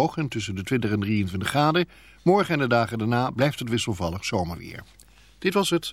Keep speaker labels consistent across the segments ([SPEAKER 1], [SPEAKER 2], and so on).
[SPEAKER 1] hoog en tussen de 20 en 23 graden. Morgen en de dagen daarna blijft het wisselvallig zomerweer. Dit was het.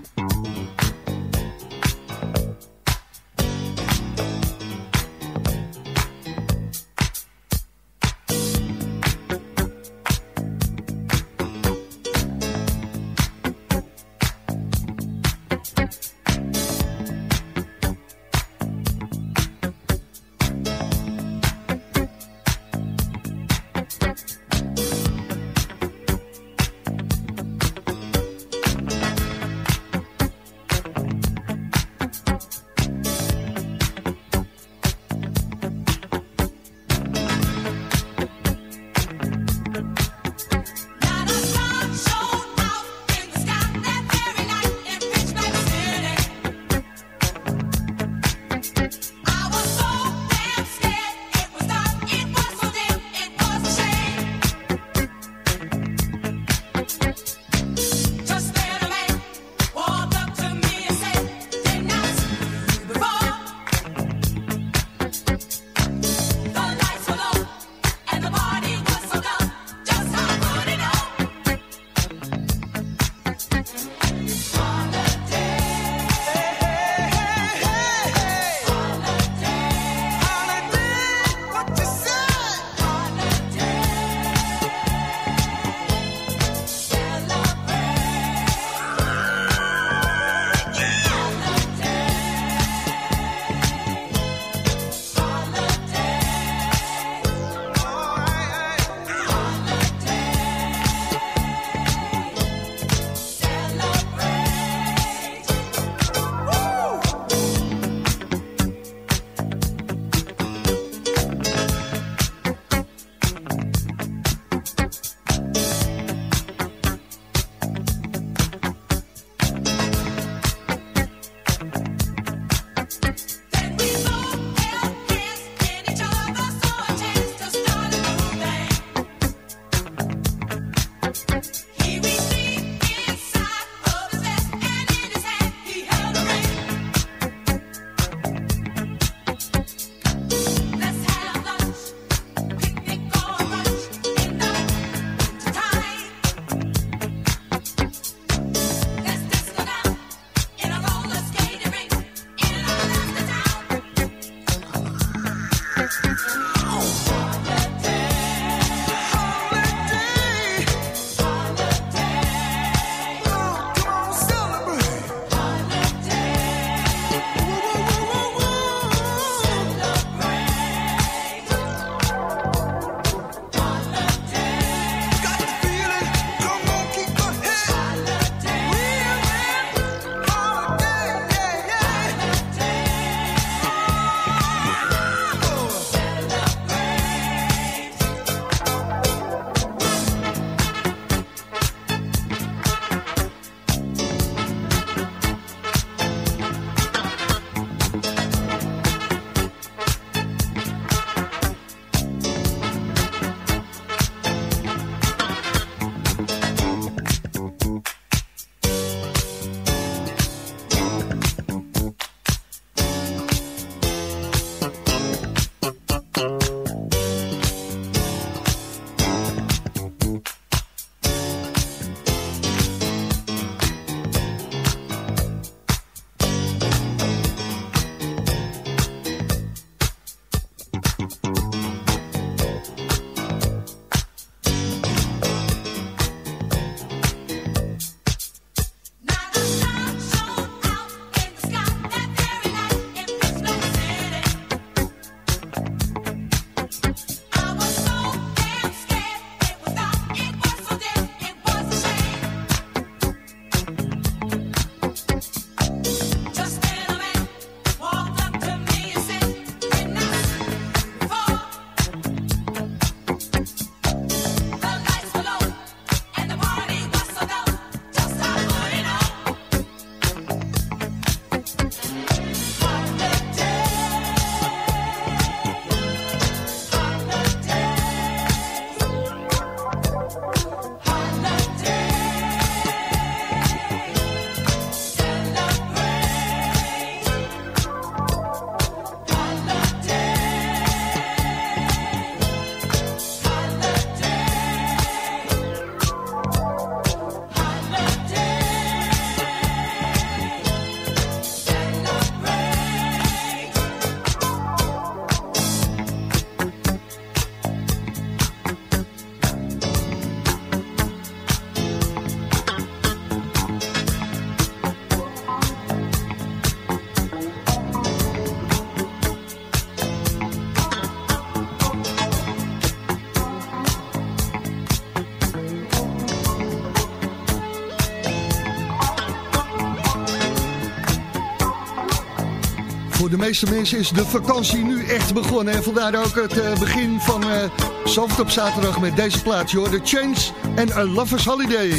[SPEAKER 2] Meeste mensen is de vakantie nu echt begonnen. En vandaar ook het eh, begin van uh, Zalvert op zaterdag met deze plaats. hoor. The Change en A Lover's Holiday.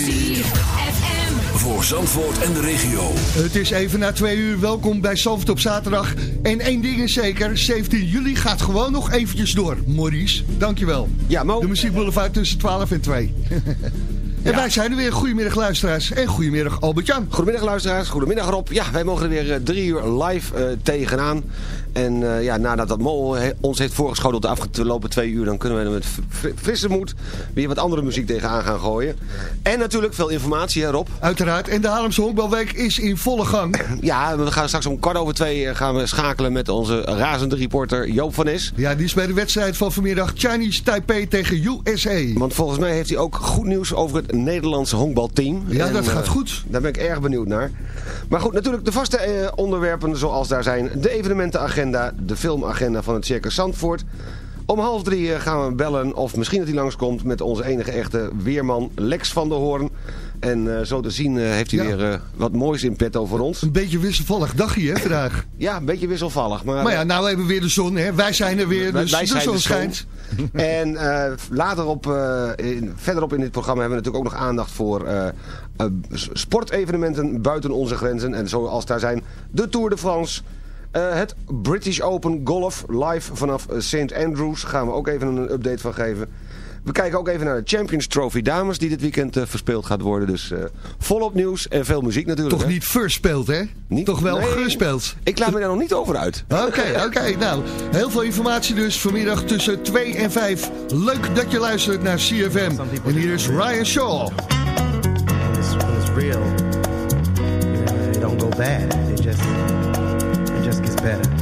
[SPEAKER 3] Voor Zandvoort en de regio.
[SPEAKER 2] Het is even na twee uur. Welkom bij Zalvert op zaterdag. En één ding is zeker. 17 juli gaat gewoon nog eventjes door. Maurice, dankjewel.
[SPEAKER 4] Ja, Mo.
[SPEAKER 2] De muziekboulevard tussen 12 en 2. En wij zijn er weer. Goedemiddag luisteraars en goedemiddag Albert-Jan.
[SPEAKER 4] Goedemiddag luisteraars, goedemiddag Rob. Ja, wij mogen er weer eh, drie uur live uh, tegenaan. En uh, ja, nadat dat Mol ons heeft voorgeschoteld de afgelopen twee uur... dan kunnen we er met frisse moed weer wat andere muziek tegenaan gaan gooien. En natuurlijk veel informatie, hè Rob?
[SPEAKER 2] Uiteraard. En de Haarlemse Honkbalweek is in volle gang.
[SPEAKER 4] Ja, we gaan straks om kwart over twee gaan we schakelen met onze razende reporter Joop van Is.
[SPEAKER 2] Ja, die is bij de wedstrijd van vanmiddag Chinese Taipei tegen USA.
[SPEAKER 4] Want volgens mij heeft hij ook goed nieuws over het Nederlandse honkbalteam.
[SPEAKER 2] Ja,
[SPEAKER 4] en,
[SPEAKER 2] dat gaat goed.
[SPEAKER 4] Daar ben ik erg benieuwd naar. Maar goed, natuurlijk de vaste uh, onderwerpen zoals daar zijn. De evenementenagenda, de filmagenda van het Circus Zandvoort. Om half drie gaan we bellen, of misschien dat hij langskomt... met onze enige echte weerman Lex van der Hoorn. En uh, zo te zien uh, heeft hij ja. weer uh, wat moois in petto voor ons.
[SPEAKER 2] Een beetje wisselvallig dagje hè vandaag.
[SPEAKER 4] ja, een beetje wisselvallig. Maar,
[SPEAKER 2] maar ja, nou hebben we weer de zon. Hè? Wij zijn er weer, dus
[SPEAKER 4] wij
[SPEAKER 2] de zon schijnt.
[SPEAKER 4] en later op, in, verderop in dit programma hebben we natuurlijk ook nog aandacht voor... sportevenementen buiten onze grenzen. En zoals daar zijn de Tour de France... Uh, het British Open Golf live vanaf St. Andrews. Gaan we ook even een update van geven. We kijken ook even naar de Champions Trophy dames die dit weekend uh, verspeeld gaat worden. Dus uh, volop nieuws en veel muziek natuurlijk.
[SPEAKER 2] Toch
[SPEAKER 4] hè?
[SPEAKER 2] niet verspeeld hè?
[SPEAKER 4] Niet?
[SPEAKER 2] Toch wel
[SPEAKER 4] nee,
[SPEAKER 2] gespeeld.
[SPEAKER 4] Ik laat me daar nog niet over uit.
[SPEAKER 2] Oké, oké. Okay, nou, heel veel informatie dus vanmiddag tussen 2 en 5. Leuk dat je luistert naar CFM. En hier is Ryan Shaw.
[SPEAKER 5] It's, when it's real, you know, it don't go bad. It just, just gets better.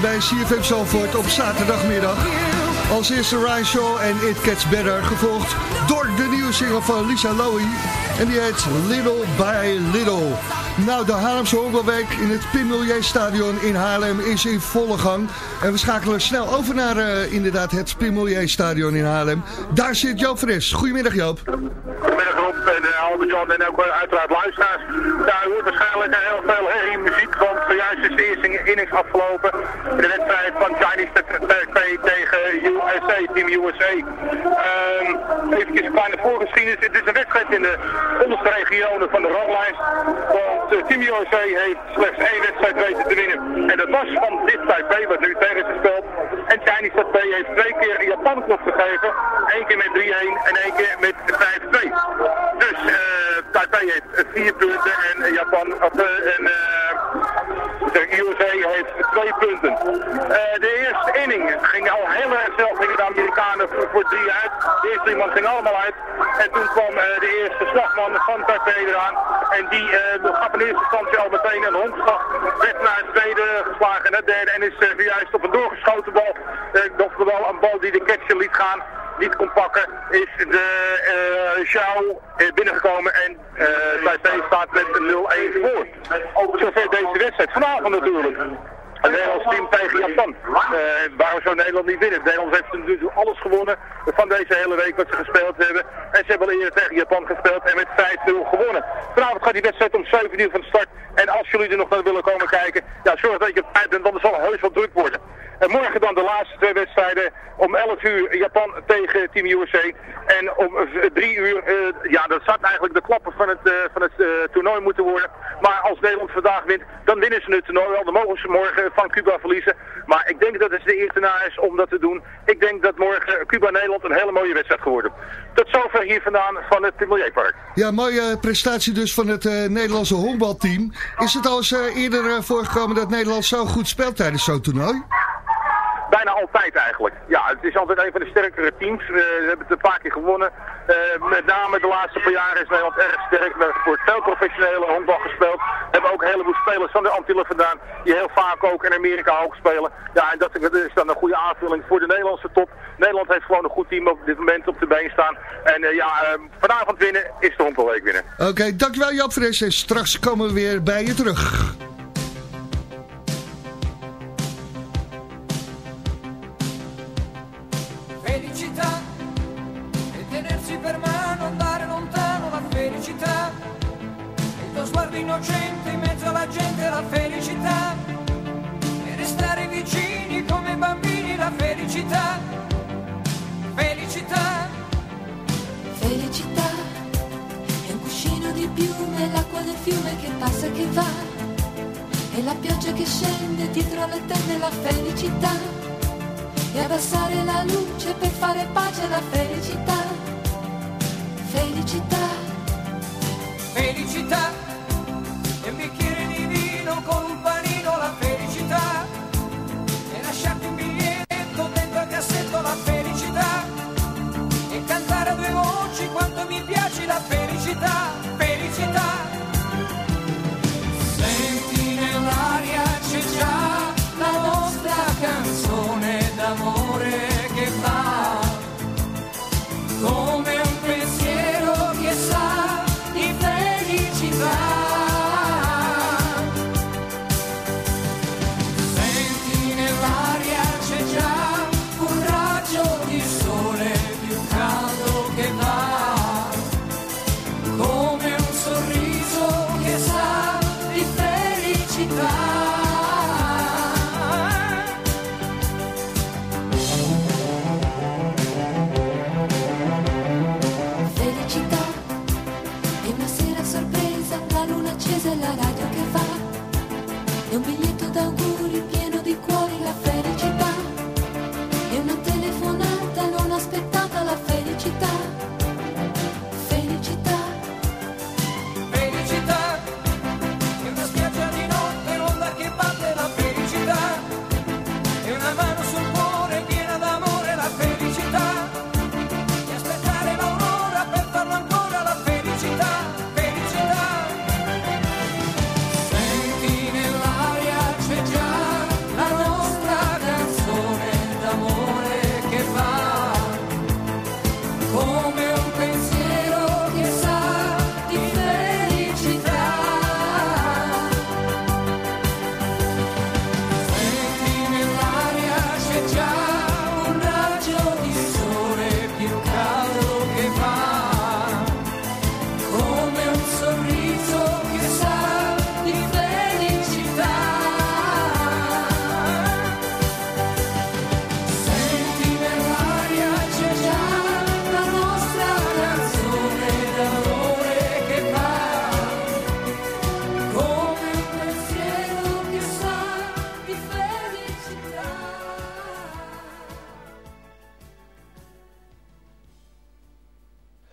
[SPEAKER 2] Bij CFM Zalvoort op zaterdagmiddag. Als eerste Ryan Shaw en It Gets Better, gevolgd door de nieuwe single van Lisa Lowy. En die heet Little by Little. Nou, de Haarlemse Honkbalweek in het Pim Stadion in Haarlem is in volle gang. En we schakelen snel over naar eh, inderdaad het Pim Stadion in Haarlem. Daar zit Joop Fres. Goedemiddag Joop.
[SPEAKER 6] Goedemiddag Rob en uh, Albert Jan en ook eh, uiteraard luisteraars. U hoort waarschijnlijk eh, heel veel herrie muziek, zojuist is de eerste innings afgelopen. De wedstrijd van Chinese tegen USA, Team USA. Ehm even een kleine voorgeschiedenis. Het is een wedstrijd in de onderste regionen van de ranglijst. Want eh, Team USA heeft slechts één wedstrijd weten te winnen. En dat was van dit Taipei, wat nu tegen is gespeeld. En Chinese Taipei heeft twee keer Japan knop gegeven. Eén keer met 3-1 en één keer met 5-2. Dus eh Taipei heeft vier punten en Japan, of, eh, en, de USA heeft twee punten. De eerste inning ging al heel erg gingen de Amerikanen voor, voor drie uit. De eerste iemand ging allemaal uit. En toen kwam eh, de eerste slagman van Taipei eraan. En die eh, gaf in eerste instantie al meteen een hondslag. Werd naar het tweede geslagen en het derde. En is eh, juist op een doorgeschoten bal, uh, oftewel een bal die de catcher liet gaan, niet kon pakken, is de eh Xiao binnengekomen en eh Taipei staat met een 0-1 voor. Zover deze wedstrijd. Vanavond natuurlijk. Het Nederlands team tegen Japan. Eh waarom zou Nederland niet winnen? Nederland heeft natuurlijk alles gewonnen van deze hele week wat ze gespeeld hebben. En ze hebben al eerder tegen Japan gespeeld en met 5-0 gewonnen. Vanavond gaat die wedstrijd om 7 uur van start. En als jullie er nog naar willen komen kijken, ja, zorg dat je op tijd bent, want het zal heus wel druk worden. En morgen dan de laatste twee wedstrijden. Om 11 uur Japan tegen Team USA. En om 3 uur, eh, ja dat zat eigenlijk de klappen van het, eh, van het eh, toernooi moeten worden. Maar als Nederland vandaag wint, dan winnen ze het toernooi wel. Dan mogen ze morgen van Cuba verliezen. Maar ik denk dat het de eerste na is om dat te doen. Ik denk dat morgen Cuba-Nederland een hele mooie wedstrijd geworden. Tot zover hier vandaan van het Milieupark.
[SPEAKER 2] Ja, mooie prestatie dus van het eh, Nederlandse honkbalteam. Is het al eens eh, eerder eh, voorgekomen dat Nederland zo goed speelt tijdens zo'n toernooi?
[SPEAKER 6] Bijna altijd eigenlijk. Ja, het is altijd een van de sterkere teams. Eh, we hebben het een paar keer gewonnen. Eh, met name de laatste paar jaren is Nederland erg sterk. We hebben voor veel professionele gespeeld. We hebben ook een heleboel spelers van de Antillen vandaan. Die heel vaak ook in Amerika hoog spelen. Ja, en dat is dan een goede aanvulling voor de Nederlandse top. Nederland heeft gewoon een goed team op dit moment op de been staan. En eh, ja, eh, vanavond winnen is de honkbalweek winnen.
[SPEAKER 2] Oké, dankjewel Jan Fres. En straks komen we weer bij je terug.
[SPEAKER 7] Felicità e tenersi per mano, andare lontano la felicità. Il tuo sguardo innocente in mezzo alla gente la felicità. E restare vicini come bambini la felicità. Felicità.
[SPEAKER 8] Felicità è un cuscino di piume, l'acqua del fiume che passa e che va. E la pioggia che scende dietro le tende la felicità. E abbassare la luce per fare pace alla felicità. Felicità.
[SPEAKER 7] Felicità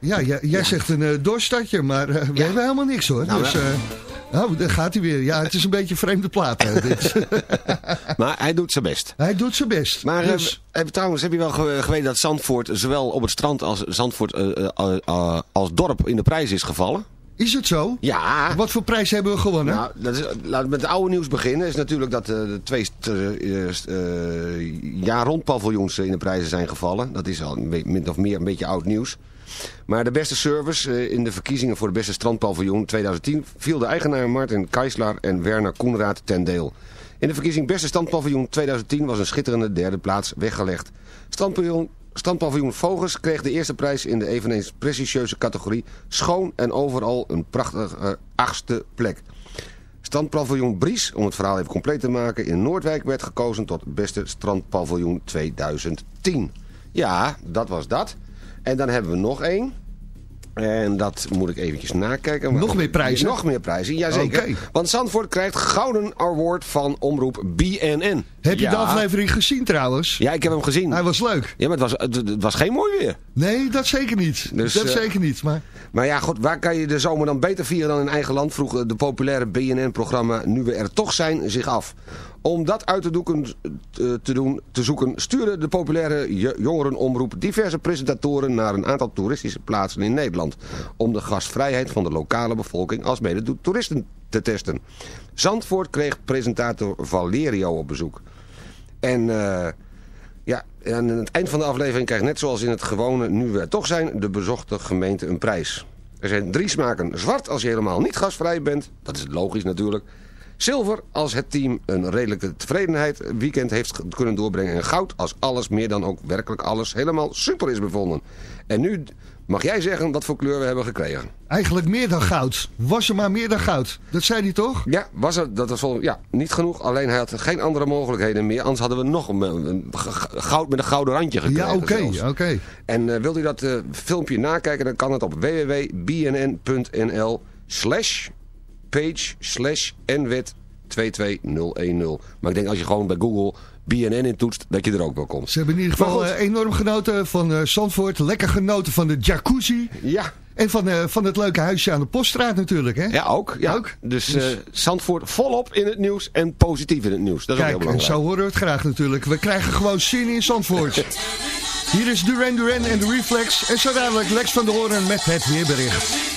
[SPEAKER 2] Ja, jij, jij zegt een eh, doorstartje, maar eh, we hebben helemaal niks hoor.
[SPEAKER 4] Nou,
[SPEAKER 2] dus, eh, oh, daar gaat hij weer. Ja, het is een beetje een vreemde plaat. hè, dit.
[SPEAKER 4] Maar hij doet zijn best.
[SPEAKER 2] hij doet zijn best.
[SPEAKER 4] Maar
[SPEAKER 2] dus,
[SPEAKER 4] eh, trouwens, heb je wel ge- geweten dat Zandvoort zowel op het strand als Zandvoort eh, eh, eh, als dorp in de prijs is gevallen?
[SPEAKER 2] is het zo?
[SPEAKER 4] Ja.
[SPEAKER 2] Wat voor prijs hebben we gewonnen?
[SPEAKER 4] Nou, dat is, laten we met het oude nieuws beginnen. is natuurlijk dat de twee jaar rond paviljoens in de prijzen zijn gevallen. Dat is al min of meer een beetje oud nieuws. Maar de beste service eh, in de verkiezingen voor de beste strandpaviljoen 2010 viel de eigenaar Martin Keisler en Werner Koenraad ten deel. In de verkiezing beste strandpaviljoen 2010 was een schitterende derde plaats weggelegd. Strandpaviljoen, strandpaviljoen Vogels kreeg de eerste prijs in de eveneens prestigieuze categorie schoon en overal een prachtige achtste plek. Strandpaviljoen Bries, om het verhaal even compleet te maken, in Noordwijk werd gekozen tot beste strandpaviljoen 2010. Ja, dat was dat. En dan hebben we nog één. En dat moet ik eventjes nakijken.
[SPEAKER 9] Nog meer prijzen?
[SPEAKER 4] Nog meer prijzen, jazeker.
[SPEAKER 9] Oké.
[SPEAKER 4] Want Zandvoort krijgt Gouden Award van omroep BNN.
[SPEAKER 9] Heb je
[SPEAKER 4] Ja.
[SPEAKER 9] de aflevering gezien trouwens?
[SPEAKER 4] Ja, ik heb hem gezien.
[SPEAKER 9] Hij was leuk.
[SPEAKER 4] Ja, maar het was, het, het was geen mooi weer.
[SPEAKER 9] Nee, dat zeker niet.
[SPEAKER 4] Dus,
[SPEAKER 9] dat
[SPEAKER 4] eh,
[SPEAKER 9] zeker niet. Maar
[SPEAKER 4] Maar ja, goed, waar kan je de zomer dan beter vieren dan in eigen land? Vroeg de populaire BNN-programma Nu we er toch zijn zich af. Om dat uit te, doeken, eh, te doen, te zoeken, stuurde de populaire jongerenomroep diverse presentatoren naar een aantal toeristische plaatsen in Nederland. Om de gastvrijheid van de lokale bevolking als mede de toeristen te testen. Zandvoort kreeg presentator Valerio op bezoek. En eh, ja, aan het eind van de aflevering krijgt net zoals in het gewone Nu we toch zijn, de bezochte gemeente een prijs. Er zijn drie smaken. Zwart als je helemaal niet gasvrij bent. Dat is logisch natuurlijk. Zilver als het team een redelijke tevredenheid weekend heeft kunnen doorbrengen. En goud als alles, meer dan ook werkelijk alles, helemaal super is bevonden. En nu mag jij zeggen wat voor kleur we hebben gekregen.
[SPEAKER 9] eigenlijk meer dan goud. Was er maar meer dan goud. Dat zei hij toch?
[SPEAKER 4] Ja, was er, dat was vol, ja, niet genoeg. Alleen hij had geen andere mogelijkheden meer. Anders hadden we nog een, goud met een gouden randje gekregen.
[SPEAKER 9] Ja, oké, oké.
[SPEAKER 4] En eh, wilt u dat eh, filmpje nakijken, dan kan het op www.bnn.nl slash page slash nwet 22010. Maar ik denk als je gewoon bij Google BNN intoetst, dat je er ook wel komt.
[SPEAKER 9] Ze hebben in ieder geval eh, enorm genoten van eh, Zandvoort. Lekker genoten van de jacuzzi.
[SPEAKER 4] Ja.
[SPEAKER 9] En van, eh, van het leuke huisje aan de Poststraat natuurlijk, hè?
[SPEAKER 4] Ja, ook. Ja.
[SPEAKER 9] Ook?
[SPEAKER 4] Dus, eh Zandvoort volop in het nieuws en positief in het nieuws. Dat is ook
[SPEAKER 9] Kijk,
[SPEAKER 4] heel
[SPEAKER 9] en
[SPEAKER 4] belangrijk.
[SPEAKER 9] zo horen we het graag natuurlijk. We krijgen gewoon zin in Zandvoort. Hier is Duran Duran en de Reflex. En zo dadelijk Lex van de Hoorn met het weerbericht.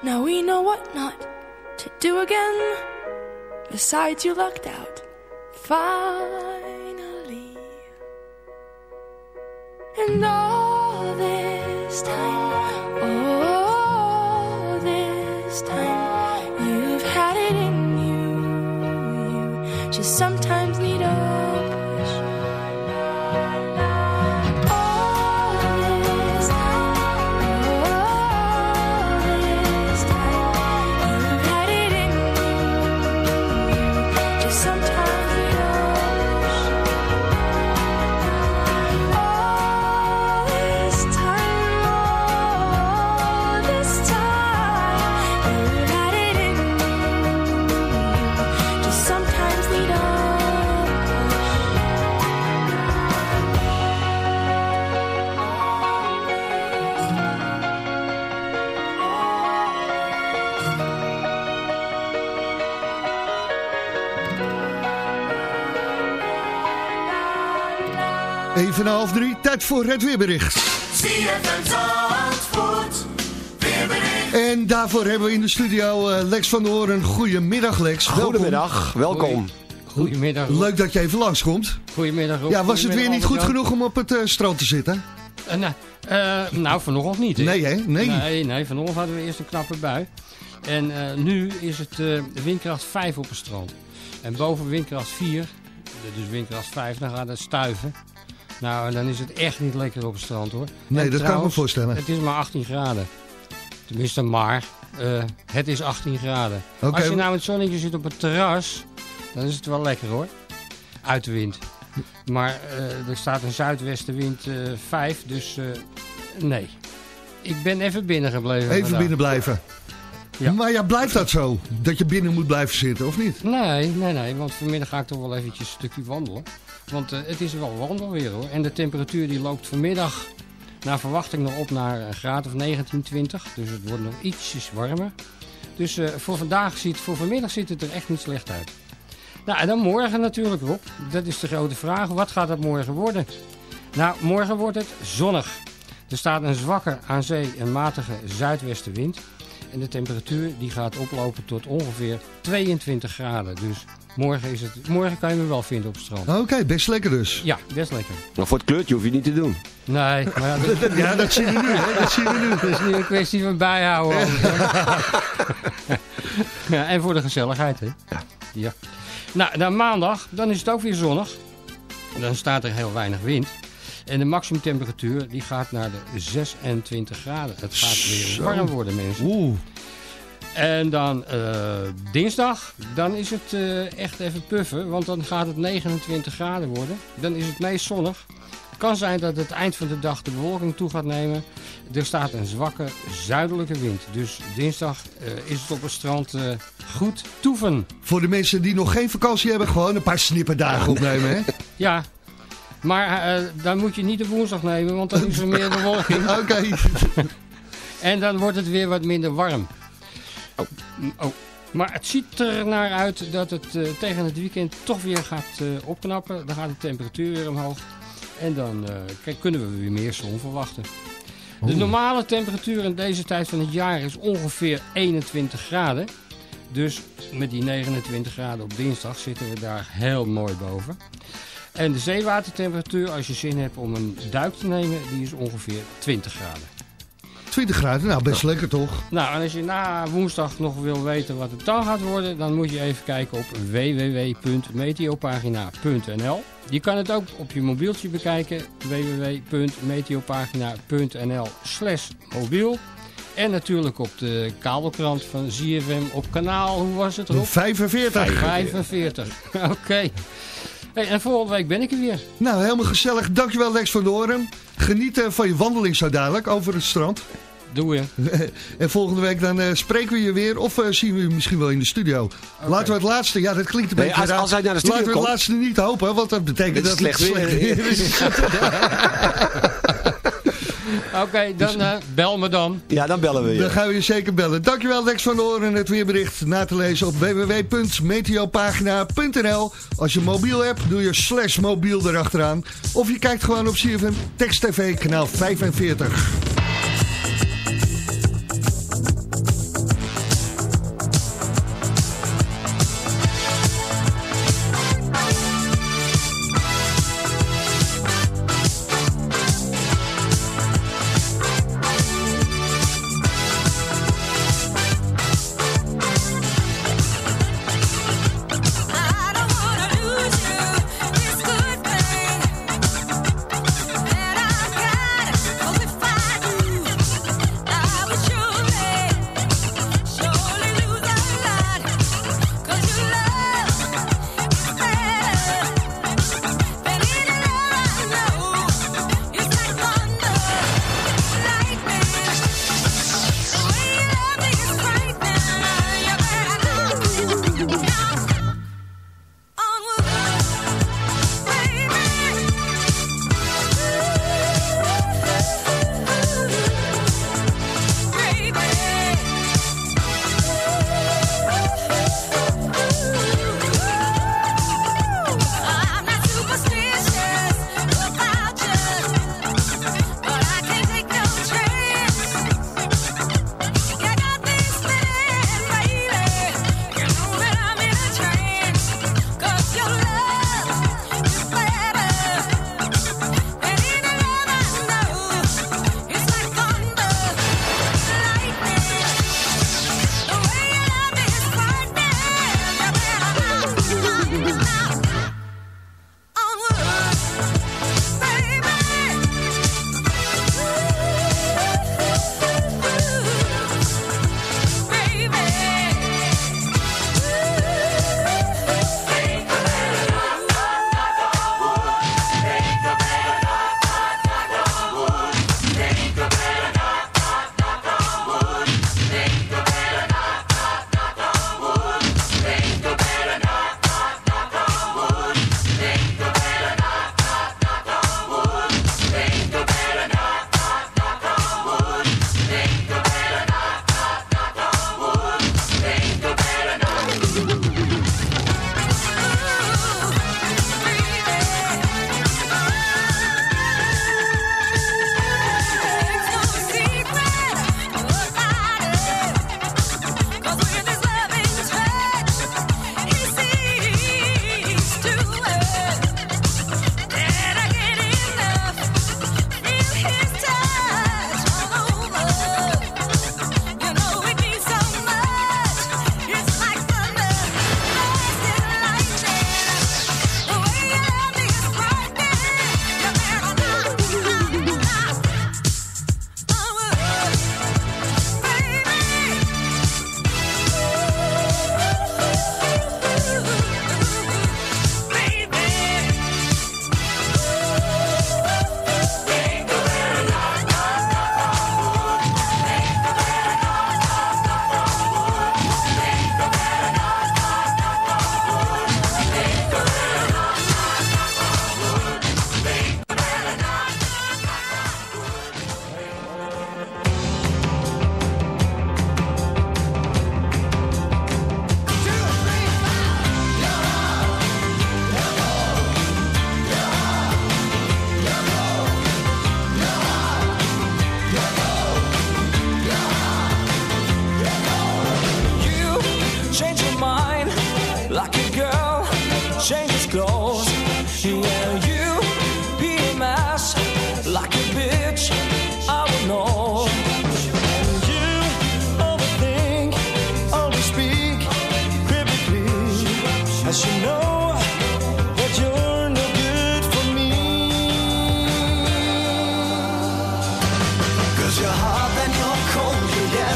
[SPEAKER 10] Now we know what not to do again. Besides, you lucked out. Finally. And all this time, all this time, you've had it in you. You just sometimes
[SPEAKER 2] Even na half drie, tijd voor het weerbericht.
[SPEAKER 11] ZFM Zandvoort, weerbericht.
[SPEAKER 2] En daarvoor hebben we in de studio eh, Lex van der Hoorn. Goedemiddag Lex.
[SPEAKER 4] Goedemiddag, welkom.
[SPEAKER 12] Goedemiddag.
[SPEAKER 2] Leuk dat je even langskomt.
[SPEAKER 12] Goedemiddag. Rob.
[SPEAKER 2] Ja, was het weer niet goed genoeg om op het eh, strand te zitten?
[SPEAKER 12] Eh, nou, vanochtend niet. Hè?
[SPEAKER 2] Nee, hè? Nee.
[SPEAKER 12] Nee, nee, vanochtend hadden we eerst een knappe bui. En eh, nu is het eh, windkracht 5 op het strand. En boven windkracht 4, dus windkracht 5, dan gaat het stuiven. Nou, en dan is het echt niet lekker op het strand hoor.
[SPEAKER 2] Nee,
[SPEAKER 12] En
[SPEAKER 2] dat kan ik me voorstellen.
[SPEAKER 12] Het is maar 18 graden. Tenminste, maar. eh, het is 18 graden. Als je nou in het zonnetje zit op het terras, dan is het wel lekker hoor. Uit de wind. Maar eh, er staat een zuidwestenwind eh 5, dus nee. Ik ben even binnen gebleven.
[SPEAKER 2] Even
[SPEAKER 12] vandaag.
[SPEAKER 2] binnen blijven.
[SPEAKER 12] Ja.
[SPEAKER 2] Maar ja, blijft dat zo? Dat je binnen moet blijven zitten, of niet?
[SPEAKER 12] Nee, nee, nee, want vanmiddag ga ik toch wel eventjes een stukje wandelen. Want eh, het is wel wandelweer hoor. En de temperatuur die loopt vanmiddag naar verwachting nog op naar een graad of 19, 20. Dus het wordt nog ietsjes warmer. Dus eh, voor vandaag ziet, voor vanmiddag ziet het er echt niet slecht uit. Nou, en dan morgen natuurlijk Rob. Dat is de grote vraag. Wat gaat het morgen worden? Nou, morgen wordt het zonnig. Er staat een zwakke aan zee en matige zuidwestenwind. En de temperatuur die gaat oplopen tot ongeveer 22 graden. Dus morgen, is het, morgen kan je me wel vinden op het strand.
[SPEAKER 2] Oké, best lekker dus.
[SPEAKER 12] Ja, best lekker.
[SPEAKER 4] Maar voor het kleurtje hoef je niet te doen.
[SPEAKER 12] Nee, maar ja, dat,
[SPEAKER 2] Ja, dat zien we nu, hè? Dat zien we nu.
[SPEAKER 12] dat is nu een kwestie van bijhouden. ja, en voor de gezelligheid, hè? Ja. Nou, dan maandag, dan is het ook weer zonnig. Dan staat er heel weinig wind. En de maximumtemperatuur die gaat naar de 26 graden. Het gaat weer warm worden, mensen.
[SPEAKER 2] Oeh.
[SPEAKER 12] En dan eh, dinsdag, dan is het eh, echt even puffen, want dan gaat het 29 graden worden. Dan is het meest zonnig. kan zijn dat het eind van de dag de bewolking toe gaat nemen. Er staat een zwakke zuidelijke wind. Dus dinsdag eh, is het op het strand goed toeven.
[SPEAKER 2] Voor de mensen die nog geen vakantie hebben, gewoon een paar snipperdagen opnemen, hè?
[SPEAKER 12] Ja, maar eh, dan moet je niet de woensdag nemen, want dan is er meer bewolking.
[SPEAKER 2] Oké.
[SPEAKER 12] En dan wordt het weer wat minder warm. Oh. oh. Maar het ziet er naar uit dat het eh, tegen het weekend toch weer gaat eh, opknappen. Dan gaat de temperatuur weer omhoog. En dan eh, kunnen we weer meer zon verwachten. De normale temperatuur in deze tijd van het jaar is ongeveer 21 graden. Dus met die 29 graden op dinsdag zitten we daar heel mooi boven. En de zeewatertemperatuur, als je zin hebt om een duik te nemen, die is ongeveer 20 graden.
[SPEAKER 2] 20 graden, nou best lekker toch?
[SPEAKER 12] Nou, en als je na woensdag nog wil weten wat het dan gaat worden, dan moet je even kijken op www.meteopagina.nl. Je kan het ook op je mobieltje bekijken, www.meteopagina.nl slash mobiel. En natuurlijk op de kabelkrant van ZFM op kanaal, hoe was het erop?
[SPEAKER 2] 45.
[SPEAKER 12] 45, oké. Hey, en volgende week ben ik er weer.
[SPEAKER 2] Nou, helemaal gezellig. Dankjewel Lex van Doren. Geniet eh, van je wandeling zo dadelijk over het strand.
[SPEAKER 12] Doe je.
[SPEAKER 2] en volgende week dan eh, spreken we je weer of eh, zien we je misschien wel in de studio. Laten we het laatste, ja dat klinkt een
[SPEAKER 4] Nee,
[SPEAKER 2] beetje
[SPEAKER 4] als-
[SPEAKER 2] raar.
[SPEAKER 4] als hij naar de studio
[SPEAKER 2] Laten we het
[SPEAKER 4] komt-
[SPEAKER 2] laatste niet hopen, want dat betekent
[SPEAKER 4] Het
[SPEAKER 2] dat
[SPEAKER 4] slecht weer.
[SPEAKER 2] is.
[SPEAKER 12] Oké, dan eh, bel me dan.
[SPEAKER 4] Ja, dan bellen we je.
[SPEAKER 2] Dan gaan we je zeker bellen. Dankjewel Lex van Doren. Het weerbericht na te lezen op www.meteopagina.nl Als je mobiel hebt, doe je slash mobiel erachteraan. Of je kijkt gewoon op CFM Text TV kanaal 45.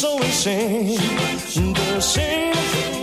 [SPEAKER 9] so insane. The same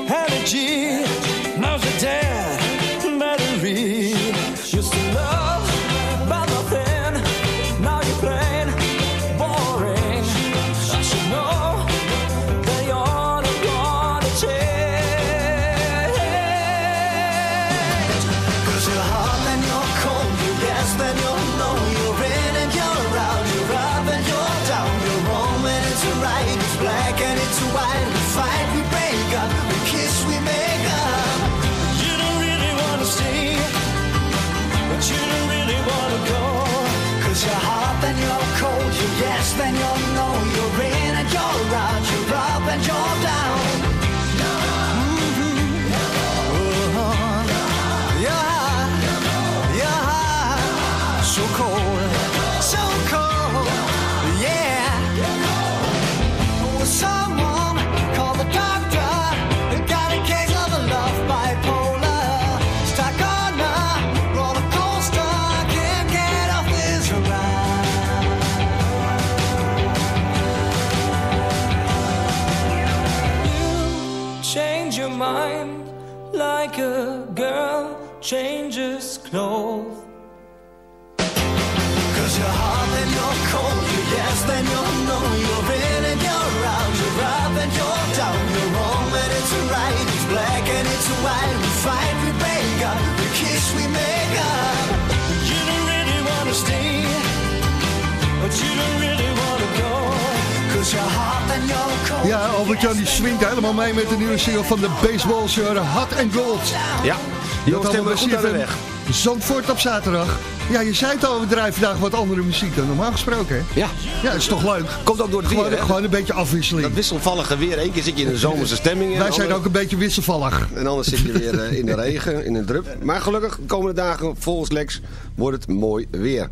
[SPEAKER 2] Ja, Albert-Jan die swingt helemaal mee met de nieuwe single van de Baseball Show, Hot and Gold.
[SPEAKER 4] Ja, die jongens hebben goed aan de weg.
[SPEAKER 2] Zandvoort op zaterdag. Ja, je zei het al, we draaien vandaag wat andere muziek dan normaal gesproken, hè?
[SPEAKER 4] Ja.
[SPEAKER 2] Ja, dat is toch leuk?
[SPEAKER 4] Komt ook door het
[SPEAKER 2] Gewoon,
[SPEAKER 4] weer,
[SPEAKER 2] gewoon een beetje afwisseling.
[SPEAKER 4] Dat wisselvallige weer. Eén keer zit je in de zomerse stemming.
[SPEAKER 2] Wij zijn ook een beetje wisselvallig.
[SPEAKER 4] En anders zit je weer eh, in de regen, in de drup. Maar gelukkig, de komende dagen, volgens Lex, wordt het mooi weer.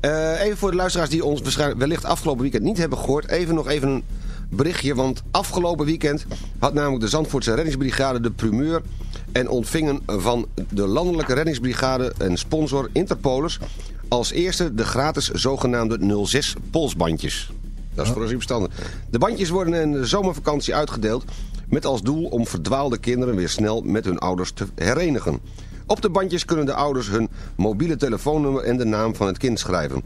[SPEAKER 4] Eh, even voor de luisteraars die ons wellicht afgelopen weekend niet hebben gehoord. Even nog even een berichtje, want afgelopen weekend had namelijk de Zandvoortse reddingsbrigade de primeur... en ontvingen van de landelijke reddingsbrigade en sponsor Interpolis... als eerste de gratis zogenaamde 06 polsbandjes. Dat is voor ons verstandig. De bandjes worden in de zomervakantie uitgedeeld... met als doel om verdwaalde kinderen weer snel met hun ouders te herenigen. Op de bandjes kunnen de ouders hun mobiele telefoonnummer en de naam van het kind schrijven.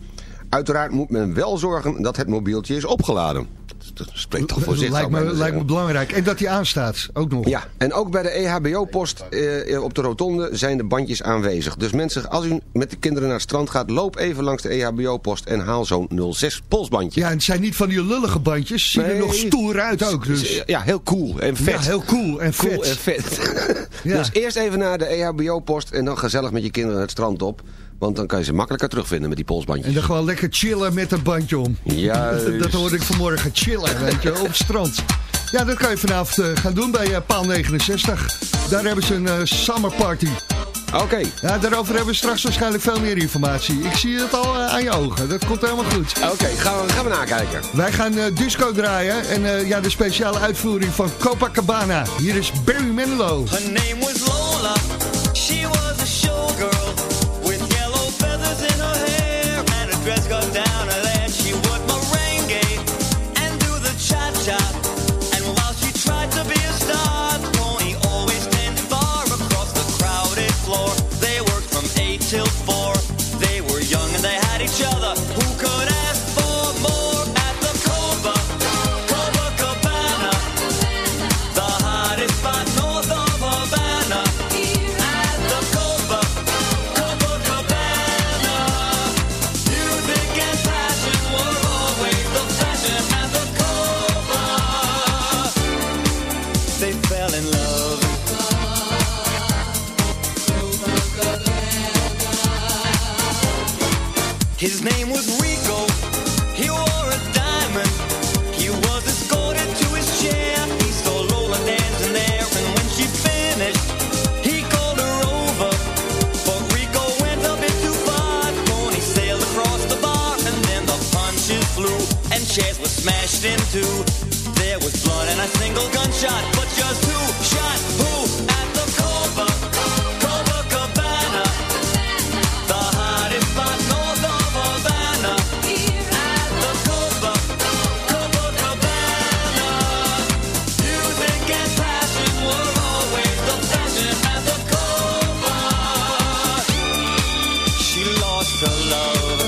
[SPEAKER 4] Uiteraard moet men wel zorgen dat het mobieltje is opgeladen. Dat spreekt toch voor zich.
[SPEAKER 2] lijkt, me, lijkt me belangrijk. En dat die aanstaat, ook nog.
[SPEAKER 4] Ja, en ook bij de EHBO-post eh, op de rotonde zijn de bandjes aanwezig. Dus mensen, als u met de kinderen naar het strand gaat... loop even langs de EHBO-post en haal zo'n 06 polsbandje.
[SPEAKER 2] Ja, en het zijn niet van die lullige bandjes. Zien er nog stoer uit ook. Dus.
[SPEAKER 4] Ja, heel cool en vet.
[SPEAKER 2] Ja, heel cool en vet.
[SPEAKER 4] Cool en vet.
[SPEAKER 2] Ja.
[SPEAKER 4] Dus eerst even naar de EHBO-post en dan gezellig met je kinderen het strand op. Want dan kan je ze makkelijker terugvinden met die polsbandjes.
[SPEAKER 2] En dan gewoon lekker chillen met dat bandje om.
[SPEAKER 4] Juist.
[SPEAKER 2] Dat hoorde ik vanmorgen. Chillen, weet je, op het strand. Ja, dat kan je vanavond eh, gaan doen bij eh, Paal 69. Daar hebben ze een eh, summer party.
[SPEAKER 4] Oké.
[SPEAKER 2] Ja, daarover hebben we straks waarschijnlijk veel meer informatie. Ik zie het al aan je ogen. Dat komt helemaal goed.
[SPEAKER 4] Oké, gaan, we, gaan we nakijken.
[SPEAKER 2] Wij gaan eh, disco draaien. En eh, ja, de speciale uitvoering van Copacabana. Hier is Barry Manilow.
[SPEAKER 13] Her name was Lola. She was single gunshot, but just who shot who at the Cobra, Cobra Cabana, the hottest spot north of Havana. At the Cobra, Cobra Cabana, music and passion were always the fashion at the Cobra. She lost her love.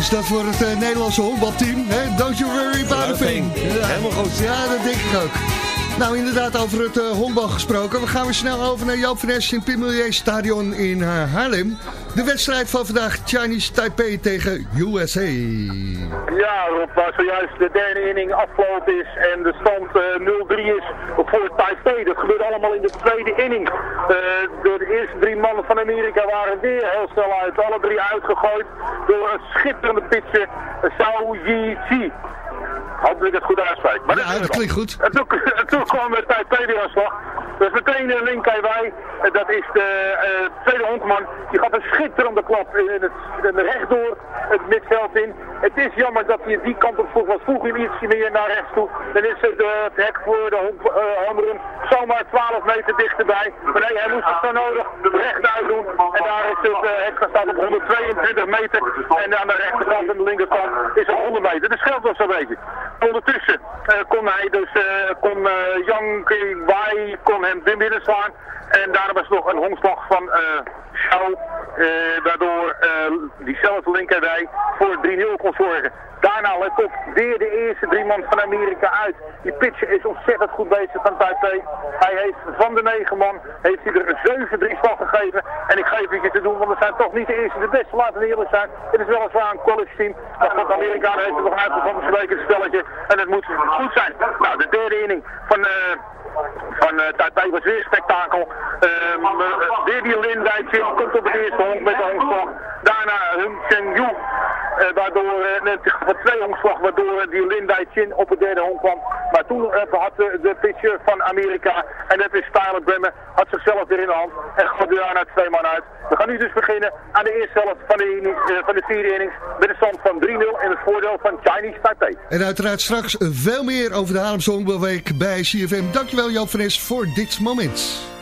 [SPEAKER 3] Is dat voor het eh, Nederlandse honkbalteam? hè? Don't you worry about a thing. Ja.
[SPEAKER 4] Helemaal goed.
[SPEAKER 3] Ja, dat denk ik ook. Nou, inderdaad, over het eh, honkbal gesproken. We gaan weer snel over naar Joop van in Pimelier Stadion in eh, Haarlem. De wedstrijd van vandaag Chinese Taipei tegen USA.
[SPEAKER 6] Ja, Rob, waar zojuist de derde inning afgelopen is en de stand eh, 0-3 is voor Taipei. Dat gebeurt allemaal in de tweede inning. Eh, de, de eerste drie mannen van Amerika waren weer heel snel uit. Alle drie uitgegooid door een schitterende pitcher, eh, Zhao Yi-Chi. Hopelijk het goed uitspreek. Maar
[SPEAKER 3] Ja, dat klinkt goed.
[SPEAKER 6] En toen, en toen kwam de Taipei weer aan slag. Dat is meteen een link wij. Eh, Dat is de eh, tweede honkman. Die gaat een schitterende klap in het, in de rechtdoor het midveld in. Het is jammer dat hij die kant op vroeg was. Vroeg hij ietsje meer naar rechts toe. Dan is het, eh, het hek voor de eh, homerun zomaar 12 meter dichterbij. Maar nee, hij moest het zo nodig rechtuit doen. En daar is het uh, hek gestaan op 122 meter. En aan de rechterkant en de linkerkant is het 100 meter. Dat scheelt wel zo'n beetje. Ondertussen eh, kon hij dus, eh, kon eh, Yang Wei kon hem binnen slaan. En daarna was nog een honkslag van eh Shao, eh, waardoor eh, diezelfde linkerrij voor 3-0 kon zorgen. Daarna let op, weer de eerste drie man van Amerika uit. Die pitcher is ontzettend goed bezig van Taipei. Hij heeft van de negen man, heeft hij er een 7-3 slag gegeven. En ik geef het je te doen, want we zijn toch niet de eerste de beste, laten we eerlijk zijn. Het is weliswaar een college team, maar de Amerikanen heeft er nog uitgevonden, een beetje het spelletje. En het moet goed zijn. Nou, de derde inning van... eh van uh, Taipei was weer spektakel. Ehm, eh, weer die Lin komt op het eerste honk met de honkslag. Daarna Hun Cheng Yu. eh, waardoor uh, voor twee honkslag, waardoor eh, die Lin Daijin op het derde honk kwam. Maar toen eh, had de, de pitcher van Amerika, en dat is Tyler Bremer, had zichzelf weer in de hand en gooide daarna twee man uit. We gaan nu dus beginnen aan de eerste helft van de, eh, van de vierde innings met een stand van 3-0 in het voordeel van Chinese Taipei.
[SPEAKER 3] En uiteraard straks veel meer over de Honkbalweek bij CFM. Dankjewel Joop van voor dit moment.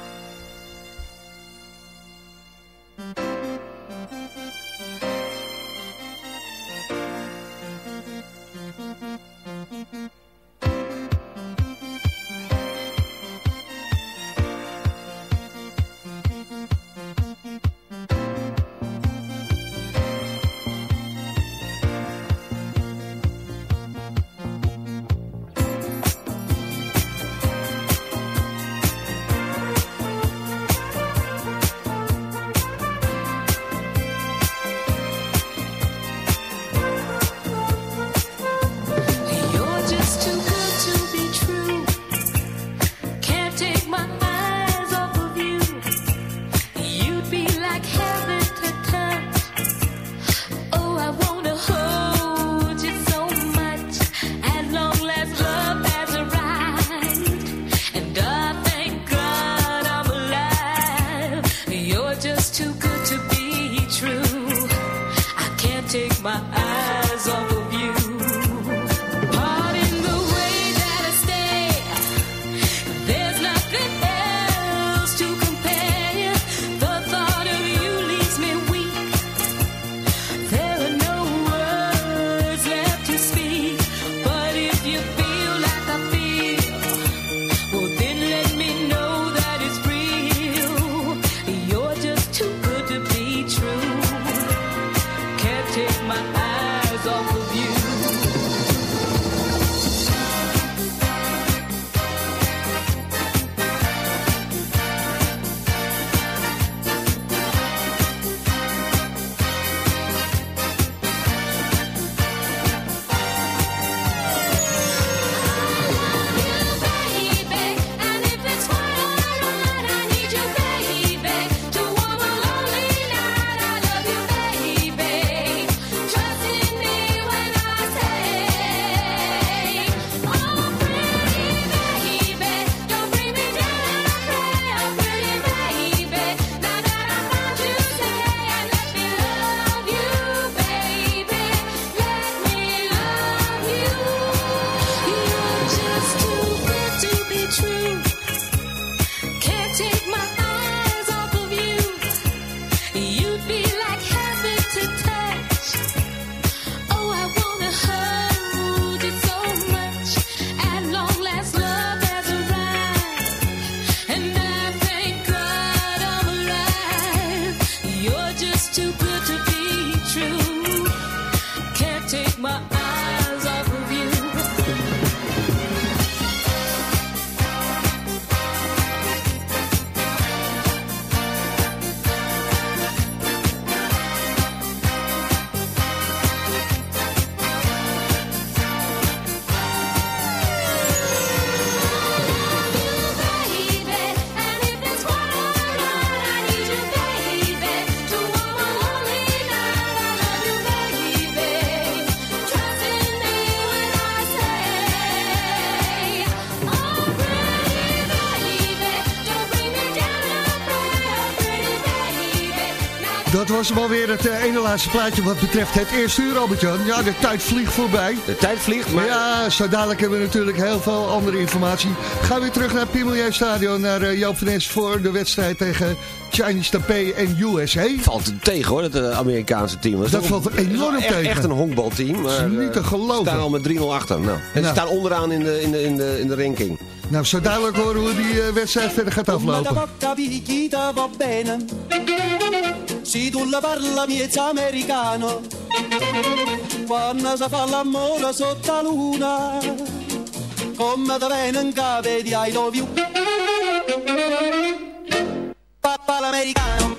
[SPEAKER 2] Dat was wel weer het eh, ene laatste plaatje wat betreft het eerste uur, Albert-Jan. Ja, de tijd vliegt voorbij.
[SPEAKER 4] De tijd vliegt, maar...
[SPEAKER 2] Ja, zo dadelijk hebben we natuurlijk heel veel andere informatie. Gaan we terug naar Pimelieu Stadion, naar uh, Joop van voor de wedstrijd tegen Chinese Taipei en USA.
[SPEAKER 4] Valt tegen hoor, het uh, Amerikaanse team.
[SPEAKER 2] Dat, dat valt enorm
[SPEAKER 4] echt,
[SPEAKER 2] tegen.
[SPEAKER 4] Echt een honkbalteam. Maar,
[SPEAKER 2] is niet te geloven.
[SPEAKER 4] Ze staan al met 3-0 achter. Nou. En nou. ze staan onderaan in de, in de, in de, in de ranking.
[SPEAKER 2] Nou, zo dadelijk horen hoe die uh, wedstrijd verder gaat aflopen.
[SPEAKER 14] Si tu la parla miezza americano. Quando si fa l'amore sotto la luna Come te venen cave di I love you. Papà l'americano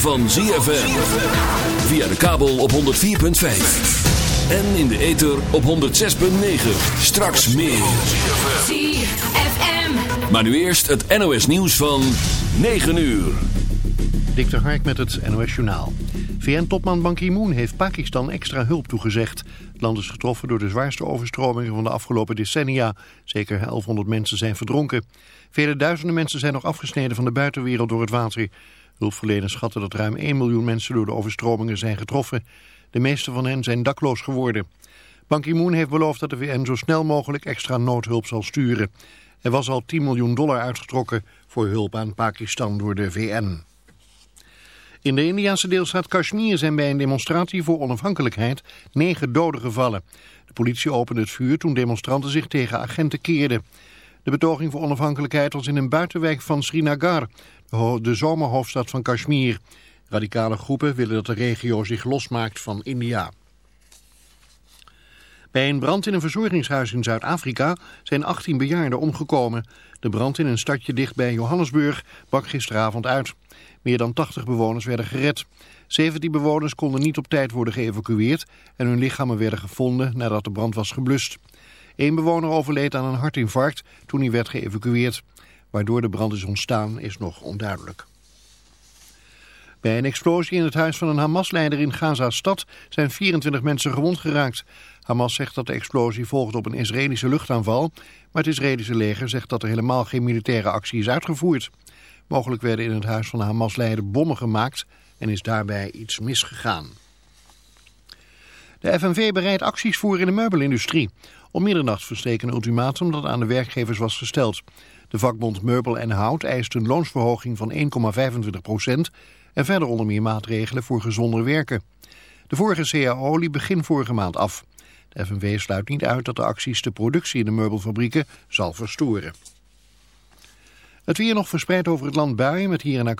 [SPEAKER 3] van ZFM. Via de kabel op 104.5. En in de ether op 106.9. Straks meer.
[SPEAKER 15] ZFM.
[SPEAKER 3] Maar nu eerst het NOS nieuws van 9 uur.
[SPEAKER 1] Dik de Hark met het NOS Journaal. VN-topman Ban Ki-moon heeft Pakistan extra hulp toegezegd. Het land is getroffen door de zwaarste overstromingen van de afgelopen decennia. Zeker 1100 mensen zijn verdronken. Vele duizenden mensen zijn nog afgesneden van de buitenwereld door het water. Hulpverleners schatten dat ruim 1 miljoen mensen door de overstromingen zijn getroffen. De meeste van hen zijn dakloos geworden. Ban Ki-moon heeft beloofd dat de VN zo snel mogelijk extra noodhulp zal sturen. Er was al 10 miljoen dollar uitgetrokken voor hulp aan Pakistan door de VN. In de Indiase deelstaat Kashmir zijn bij een demonstratie voor onafhankelijkheid negen doden gevallen. De politie opende het vuur toen demonstranten zich tegen agenten keerden. De betoging voor onafhankelijkheid was in een buitenwijk van Srinagar, de zomerhoofdstad van Kashmir. Radicale groepen willen dat de regio zich losmaakt van India. Bij een brand in een verzorgingshuis in Zuid-Afrika zijn 18 bejaarden omgekomen. De brand in een stadje dicht bij Johannesburg brak gisteravond uit. Meer dan 80 bewoners werden gered. 17 bewoners konden niet op tijd worden geëvacueerd en hun lichamen werden gevonden nadat de brand was geblust. Eén bewoner overleed aan een hartinfarct toen hij werd geëvacueerd. Waardoor de brand is ontstaan is nog onduidelijk. Bij een explosie in het huis van een Hamas-leider in Gaza-stad zijn 24 mensen gewond geraakt. Hamas zegt dat de explosie volgt op een Israëlische luchtaanval, maar het Israëlische leger zegt dat er helemaal geen militaire actie is uitgevoerd. Mogelijk werden in het huis van de Hamas-leider bommen gemaakt en is daarbij iets misgegaan. De FNV bereidt acties voor in de meubelindustrie. Om middernacht versteken een ultimatum dat aan de werkgevers was gesteld. De vakbond Meubel en Hout eist een loonsverhoging van 1,25 procent en verder onder meer maatregelen voor gezonder werken. De vorige CAO liep begin vorige maand af. De FNV sluit niet uit dat de acties de productie in de meubelfabrieken zal verstoren. Het weer nog verspreid over het land buien met hier en daar